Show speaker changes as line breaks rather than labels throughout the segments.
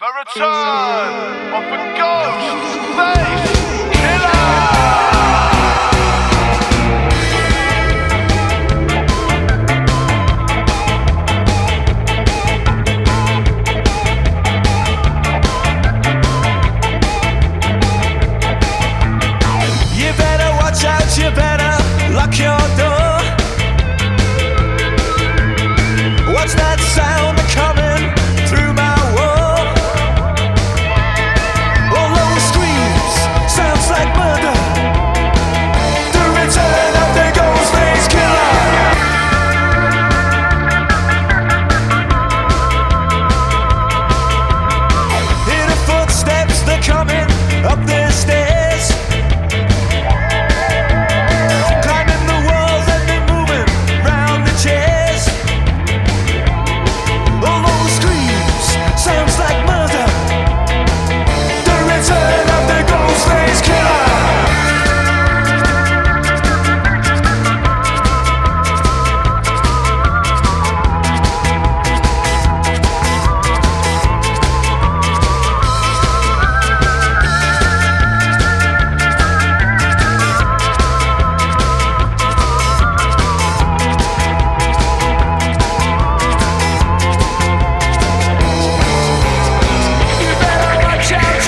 The return of the Ghost Face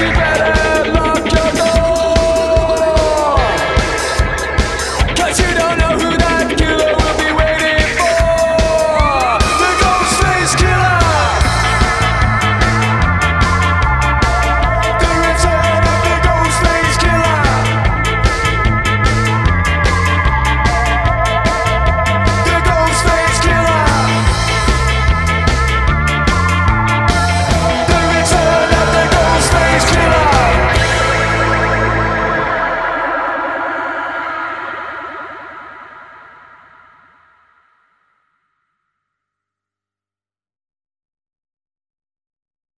You better